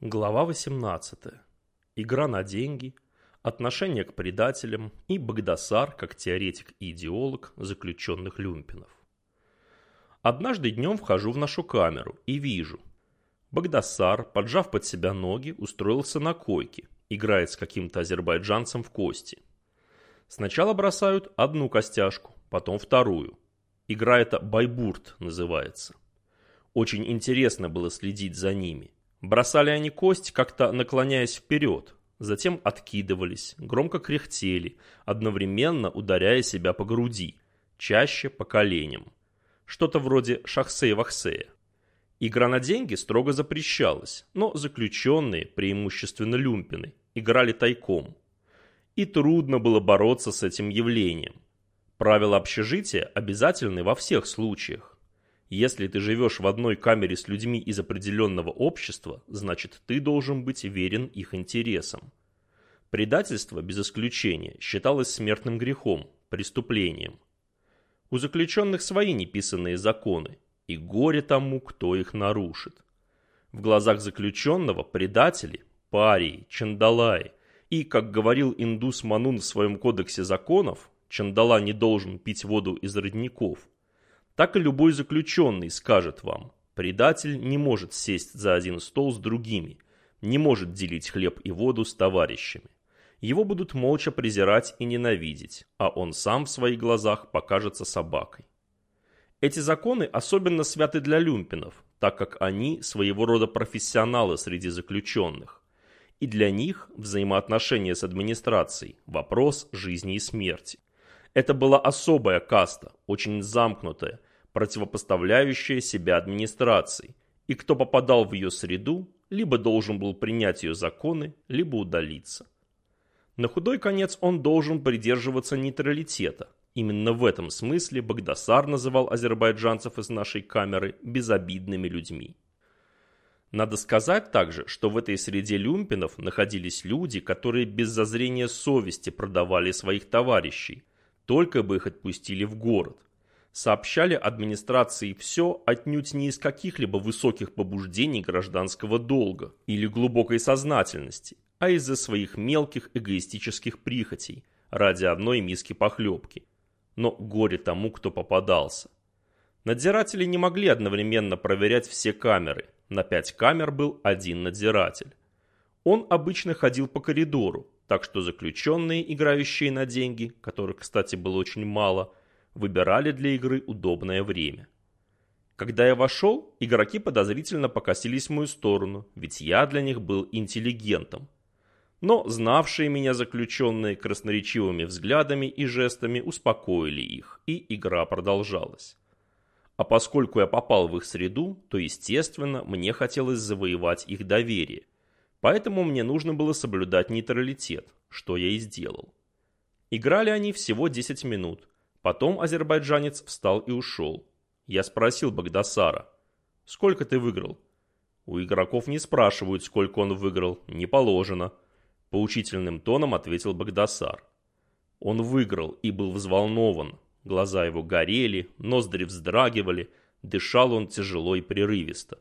Глава 18. Игра на деньги, отношение к предателям и Багдасар как теоретик и идеолог заключенных люмпинов. Однажды днем вхожу в нашу камеру и вижу. Багдасар, поджав под себя ноги, устроился на койке, играет с каким-то азербайджанцем в кости. Сначала бросают одну костяшку, потом вторую. Игра эта «Байбурт» называется. Очень интересно было следить за ними – Бросали они кость, как-то наклоняясь вперед, затем откидывались, громко кряхтели, одновременно ударяя себя по груди, чаще по коленям. Что-то вроде шахсея-вахсея. Игра на деньги строго запрещалась, но заключенные, преимущественно люмпины, играли тайком. И трудно было бороться с этим явлением. Правила общежития обязательны во всех случаях. Если ты живешь в одной камере с людьми из определенного общества, значит ты должен быть верен их интересам. Предательство, без исключения, считалось смертным грехом, преступлением. У заключенных свои неписанные законы, и горе тому, кто их нарушит. В глазах заключенного предатели, парии, чандалаи, и, как говорил индус Манун в своем кодексе законов, чандала не должен пить воду из родников – так и любой заключенный скажет вам, предатель не может сесть за один стол с другими, не может делить хлеб и воду с товарищами. Его будут молча презирать и ненавидеть, а он сам в своих глазах покажется собакой. Эти законы особенно святы для люмпинов, так как они своего рода профессионалы среди заключенных. И для них взаимоотношения с администрацией – вопрос жизни и смерти. Это была особая каста, очень замкнутая, противопоставляющая себя администрации, и кто попадал в ее среду, либо должен был принять ее законы, либо удалиться. На худой конец он должен придерживаться нейтралитета. Именно в этом смысле Багдасар называл азербайджанцев из нашей камеры безобидными людьми. Надо сказать также, что в этой среде люмпинов находились люди, которые без зазрения совести продавали своих товарищей, только бы их отпустили в город сообщали администрации все отнюдь не из каких-либо высоких побуждений гражданского долга или глубокой сознательности, а из-за своих мелких эгоистических прихотей ради одной миски похлебки. Но горе тому, кто попадался. Надзиратели не могли одновременно проверять все камеры. На пять камер был один надзиратель. Он обычно ходил по коридору, так что заключенные, играющие на деньги, которых, кстати, было очень мало, выбирали для игры удобное время. Когда я вошел, игроки подозрительно покосились в мою сторону, ведь я для них был интеллигентом. Но знавшие меня заключенные красноречивыми взглядами и жестами успокоили их, и игра продолжалась. А поскольку я попал в их среду, то, естественно, мне хотелось завоевать их доверие. Поэтому мне нужно было соблюдать нейтралитет, что я и сделал. Играли они всего 10 минут, Потом азербайджанец встал и ушел. Я спросил Багдасара, «Сколько ты выиграл?» «У игроков не спрашивают, сколько он выиграл, не положено», – поучительным тоном ответил Багдасар. Он выиграл и был взволнован. Глаза его горели, ноздри вздрагивали, дышал он тяжело и прерывисто.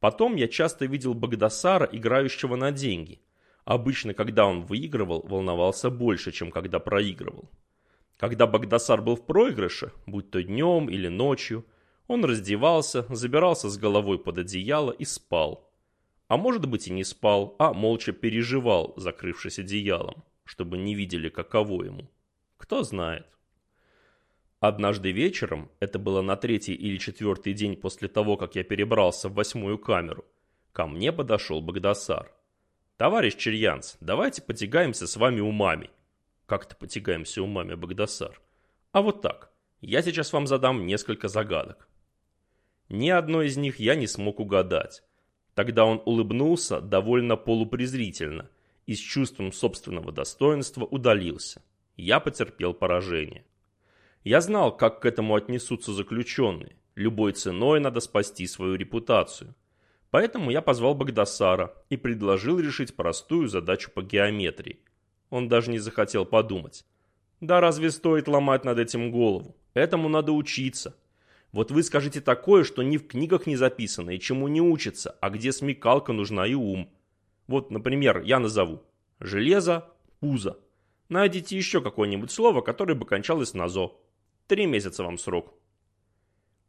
Потом я часто видел Багдасара, играющего на деньги. Обычно, когда он выигрывал, волновался больше, чем когда проигрывал. Когда Багдасар был в проигрыше, будь то днем или ночью, он раздевался, забирался с головой под одеяло и спал. А может быть и не спал, а молча переживал, закрывшись одеялом, чтобы не видели, каково ему. Кто знает. Однажды вечером, это было на третий или четвертый день после того, как я перебрался в восьмую камеру, ко мне подошел Багдасар. «Товарищ Черьянц, давайте потягаемся с вами умами. Как-то потягаемся умами, Багдасар. А вот так. Я сейчас вам задам несколько загадок. Ни одной из них я не смог угадать. Тогда он улыбнулся довольно полупрезрительно и с чувством собственного достоинства удалился. Я потерпел поражение. Я знал, как к этому отнесутся заключенные. Любой ценой надо спасти свою репутацию. Поэтому я позвал Багдасара и предложил решить простую задачу по геометрии – он даже не захотел подумать. Да разве стоит ломать над этим голову? Этому надо учиться. Вот вы скажите такое, что ни в книгах не записано и чему не учится, а где смекалка нужна и ум. Вот, например, я назову железо, пузо. Найдите еще какое-нибудь слово, которое бы кончалось на «зо». Три месяца вам срок.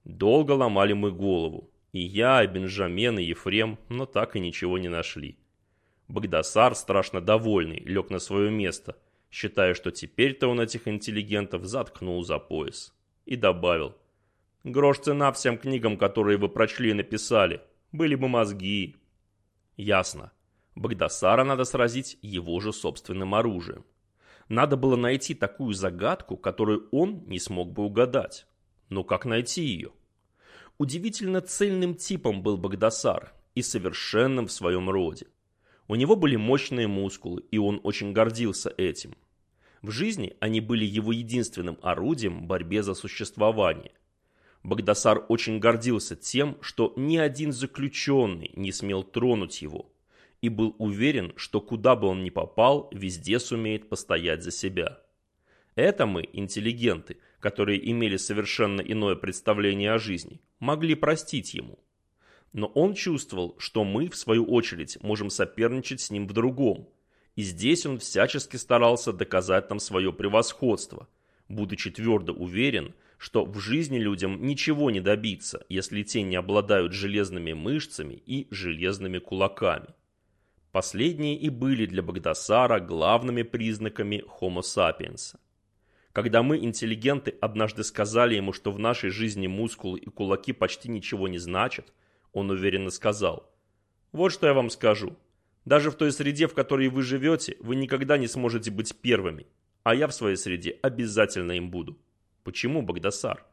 Долго ломали мы голову. И я, и Бенджамен, и Ефрем, но так и ничего не нашли. Багдасар, страшно довольный, лег на свое место, считая, что теперь-то он этих интеллигентов заткнул за пояс. И добавил. Грош цена всем книгам, которые вы прочли и написали. Были бы мозги. Ясно. Багдасара надо сразить его же собственным оружием. Надо было найти такую загадку, которую он не смог бы угадать. Но как найти ее? Удивительно цельным типом был Багдасар и совершенным в своем роде. У него были мощные мускулы, и он очень гордился этим. В жизни они были его единственным орудием в борьбе за существование. Багдасар очень гордился тем, что ни один заключенный не смел тронуть его, и был уверен, что куда бы он ни попал, везде сумеет постоять за себя. Это мы, интеллигенты, которые имели совершенно иное представление о жизни, могли простить ему. Но он чувствовал, что мы, в свою очередь, можем соперничать с ним в другом. И здесь он всячески старался доказать нам свое превосходство, будучи твердо уверен, что в жизни людям ничего не добиться, если те не обладают железными мышцами и железными кулаками. Последние и были для Багдасара главными признаками Homo sapiens. Когда мы, интеллигенты, однажды сказали ему, что в нашей жизни мускулы и кулаки почти ничего не значат, он уверенно сказал, «Вот что я вам скажу. Даже в той среде, в которой вы живете, вы никогда не сможете быть первыми, а я в своей среде обязательно им буду». «Почему, Багдасар?»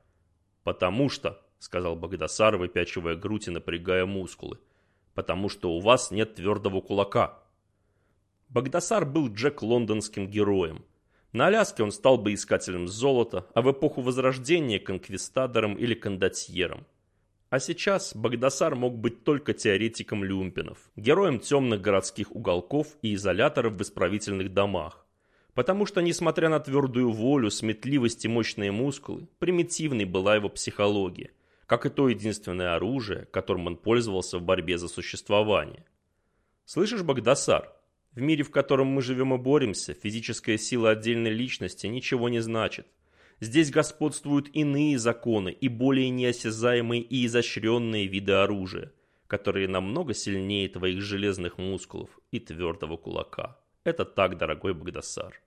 «Потому что», — сказал Багдасар, выпячивая грудь и напрягая мускулы, «потому что у вас нет твердого кулака». Багдасар был Джек лондонским героем, на Аляске он стал бы искателем золота, а в эпоху Возрождения – конквистадором или кондотьером. А сейчас Багдасар мог быть только теоретиком люмпинов, героем темных городских уголков и изоляторов в исправительных домах. Потому что, несмотря на твердую волю, сметливость и мощные мускулы, примитивной была его психология, как и то единственное оружие, которым он пользовался в борьбе за существование. «Слышишь, Багдасар?» В мире, в котором мы живем и боремся, физическая сила отдельной личности ничего не значит. Здесь господствуют иные законы и более неосязаемые и изощренные виды оружия, которые намного сильнее твоих железных мускулов и твердого кулака. Это так, дорогой Багдасар.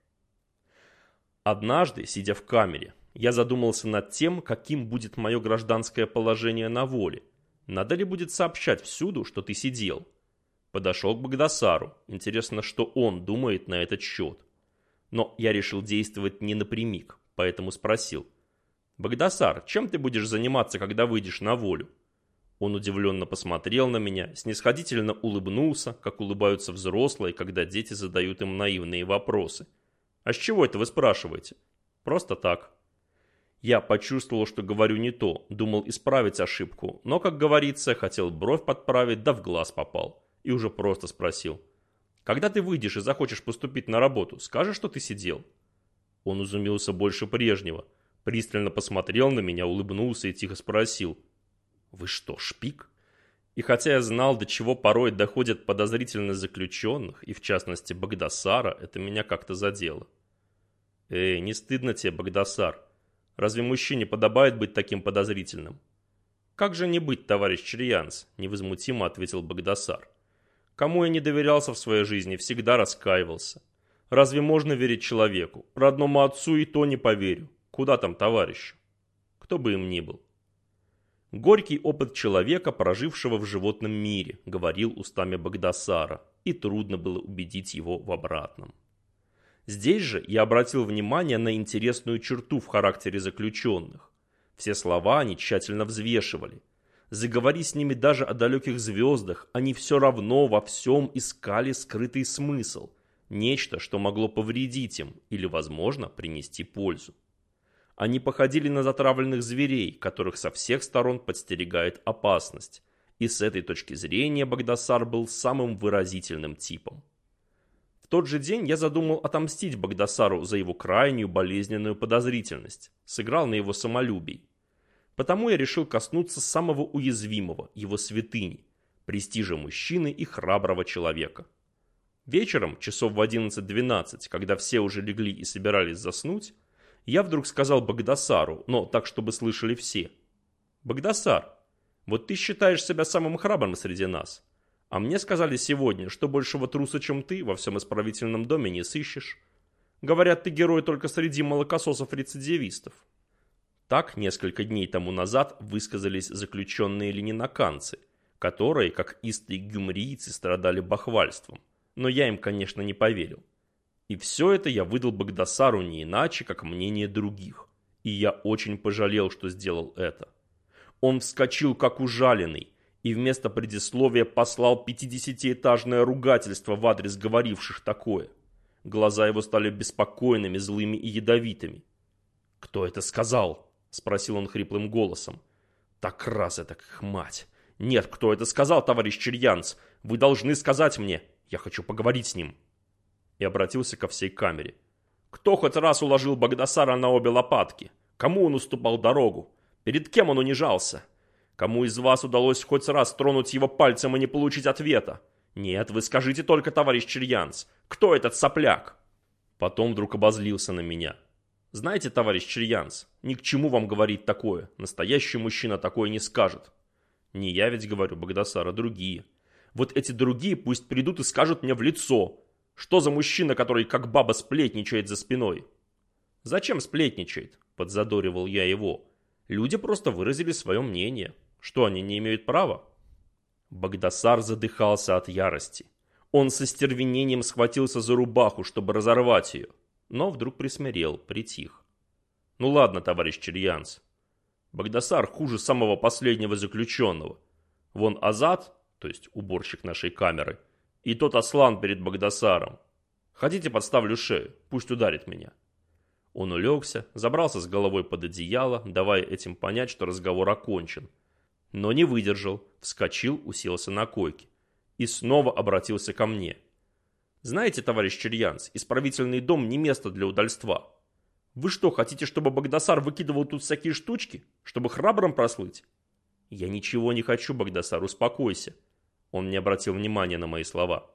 Однажды, сидя в камере, я задумался над тем, каким будет мое гражданское положение на воле. Надо ли будет сообщать всюду, что ты сидел – Подошел к Багдасару. Интересно, что он думает на этот счет. Но я решил действовать не напрямик, поэтому спросил. «Багдасар, чем ты будешь заниматься, когда выйдешь на волю?» Он удивленно посмотрел на меня, снисходительно улыбнулся, как улыбаются взрослые, когда дети задают им наивные вопросы. «А с чего это вы спрашиваете?» «Просто так». Я почувствовал, что говорю не то, думал исправить ошибку, но, как говорится, хотел бровь подправить, да в глаз попал и уже просто спросил. «Когда ты выйдешь и захочешь поступить на работу, скажешь, что ты сидел?» Он изумился больше прежнего, пристально посмотрел на меня, улыбнулся и тихо спросил. «Вы что, шпик?» И хотя я знал, до чего порой доходят подозрительность заключенных, и в частности Багдасара, это меня как-то задело. «Эй, не стыдно тебе, Багдасар? Разве мужчине подобает быть таким подозрительным?» «Как же не быть, товарищ Черьянц?» – невозмутимо ответил Багдасар. Кому я не доверялся в своей жизни, всегда раскаивался. Разве можно верить человеку? Родному отцу и то не поверю. Куда там товарищу? Кто бы им ни был. Горький опыт человека, прожившего в животном мире, говорил устами Багдасара, и трудно было убедить его в обратном. Здесь же я обратил внимание на интересную черту в характере заключенных. Все слова они тщательно взвешивали, Заговори с ними даже о далеких звездах, они все равно во всем искали скрытый смысл, нечто, что могло повредить им или, возможно, принести пользу. Они походили на затравленных зверей, которых со всех сторон подстерегает опасность, и с этой точки зрения Багдасар был самым выразительным типом. В тот же день я задумал отомстить Багдасару за его крайнюю болезненную подозрительность, сыграл на его самолюбии. Потому я решил коснуться самого уязвимого, его святыни, престижа мужчины и храброго человека. Вечером, часов в 11-12, когда все уже легли и собирались заснуть, я вдруг сказал Багдасару, но так, чтобы слышали все. «Багдасар, вот ты считаешь себя самым храбрым среди нас, а мне сказали сегодня, что большего труса, чем ты, во всем исправительном доме не сыщешь. Говорят, ты герой только среди молокососов-рецидивистов». Так несколько дней тому назад высказались заключенные ленинаканцы, которые, как истые гюмрийцы, страдали бахвальством. Но я им, конечно, не поверил. И все это я выдал Багдасару не иначе, как мнение других. И я очень пожалел, что сделал это. Он вскочил, как ужаленный, и вместо предисловия послал пятидесятиэтажное ругательство в адрес говоривших такое. Глаза его стали беспокойными, злыми и ядовитыми. «Кто это сказал?» – спросил он хриплым голосом. «Так раз это, как мать! Нет, кто это сказал, товарищ Черьянц? Вы должны сказать мне! Я хочу поговорить с ним!» и обратился ко всей камере. «Кто хоть раз уложил Багдасара на обе лопатки? Кому он уступал дорогу? Перед кем он унижался? Кому из вас удалось хоть раз тронуть его пальцем и не получить ответа? Нет, вы скажите только, товарищ Черьянц, кто этот сопляк?» Потом вдруг обозлился на меня. «Знаете, товарищ Черьянц, ни к чему вам говорить такое. Настоящий мужчина такое не скажет». «Не я ведь говорю, Багдасара, другие. Вот эти другие пусть придут и скажут мне в лицо, что за мужчина, который как баба сплетничает за спиной? Зачем сплетничает? Подзадоривал я его. Люди просто выразили свое мнение. Что, они не имеют права? Багдасар задыхался от ярости. Он со стервенением схватился за рубаху, чтобы разорвать ее, но вдруг присмирел, притих. «Ну ладно, товарищ Черьянц. Багдасар хуже самого последнего заключенного. Вон Азат, то есть уборщик нашей камеры, и тот Аслан перед Багдасаром. Хотите, подставлю шею, пусть ударит меня. Он улегся, забрался с головой под одеяло, давая этим понять, что разговор окончен. Но не выдержал, вскочил, уселся на койке. И снова обратился ко мне. «Знаете, товарищ Черьянц, исправительный дом не место для удальства. Вы что, хотите, чтобы Багдасар выкидывал тут всякие штучки? Чтобы храбрым прослыть?» «Я ничего не хочу, Багдасар, успокойся. Он не обратил внимания на мои слова.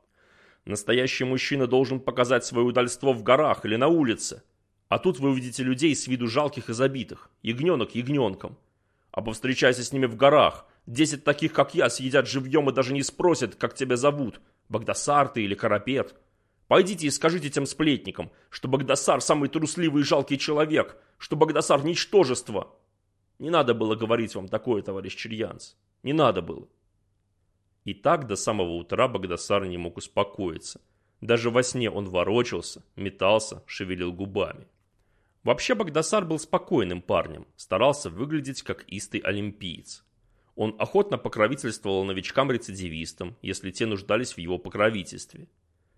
Настоящий мужчина должен показать свое удальство в горах или на улице. А тут вы увидите людей с виду жалких и забитых. Ягненок ягненком. А повстречайся с ними в горах. Десять таких, как я, съедят живьем и даже не спросят, как тебя зовут. Багдасар ты или Карапет. Пойдите и скажите тем сплетникам, что Багдасар самый трусливый и жалкий человек, что Багдасар ничтожество. Не надо было говорить вам такое, товарищ Черьянц. Не надо было. И так до самого утра Багдасар не мог успокоиться. Даже во сне он ворочался, метался, шевелил губами. Вообще Багдасар был спокойным парнем, старался выглядеть как истый олимпиец. Он охотно покровительствовал новичкам-рецидивистам, если те нуждались в его покровительстве.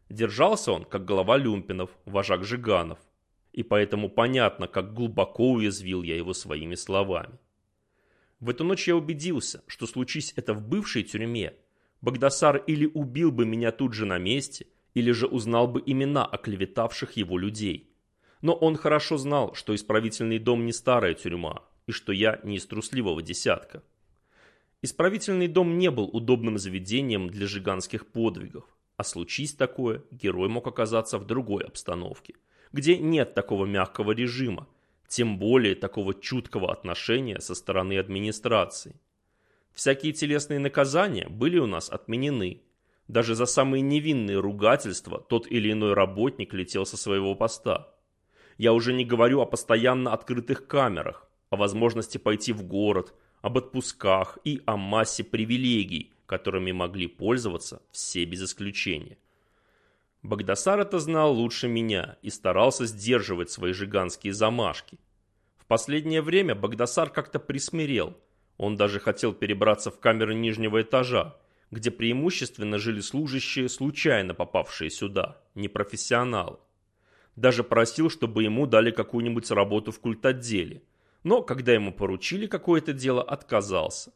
Держался он, как глава люмпинов, вожак жиганов. И поэтому понятно, как глубоко уязвил я его своими словами. В эту ночь я убедился, что случись это в бывшей тюрьме, Багдасар или убил бы меня тут же на месте, или же узнал бы имена оклеветавших его людей. Но он хорошо знал, что исправительный дом не старая тюрьма, и что я не из трусливого десятка. Исправительный дом не был удобным заведением для жиганских подвигов, а случись такое, герой мог оказаться в другой обстановке, где нет такого мягкого режима, тем более такого чуткого отношения со стороны администрации. Всякие телесные наказания были у нас отменены. Даже за самые невинные ругательства тот или иной работник летел со своего поста. Я уже не говорю о постоянно открытых камерах, о возможности пойти в город, об отпусках и о массе привилегий, которыми могли пользоваться все без исключения. Багдасар это знал лучше меня и старался сдерживать свои жиганские замашки. В последнее время Багдасар как-то присмирел – он даже хотел перебраться в камеры нижнего этажа, где преимущественно жили служащие, случайно попавшие сюда, непрофессионалы. Даже просил, чтобы ему дали какую-нибудь работу в культотделе, но когда ему поручили какое-то дело, отказался.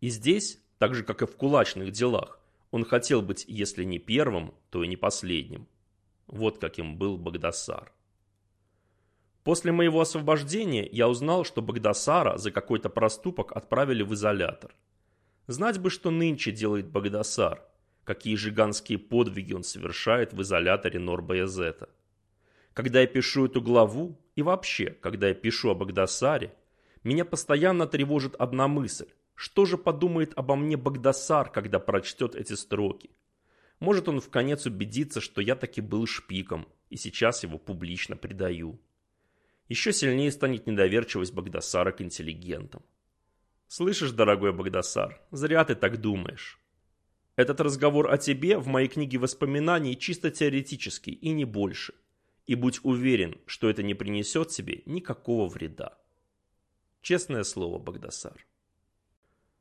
И здесь, так же как и в кулачных делах, он хотел быть, если не первым, то и не последним. Вот каким был Багдасар. После моего освобождения я узнал, что Багдасара за какой-то проступок отправили в изолятор. Знать бы, что нынче делает Багдасар, какие жиганские подвиги он совершает в изоляторе Норбаязета. Когда я пишу эту главу, и вообще, когда я пишу о Багдасаре, меня постоянно тревожит одна мысль. Что же подумает обо мне Багдасар, когда прочтет эти строки? Может он в конец убедится, что я таки был шпиком, и сейчас его публично предаю. Еще сильнее станет недоверчивость Багдасара к интеллигентам. Слышишь, дорогой Багдасар, зря ты так думаешь. Этот разговор о тебе в моей книге воспоминаний чисто теоретический и не больше. И будь уверен, что это не принесет тебе никакого вреда. Честное слово, Багдасар.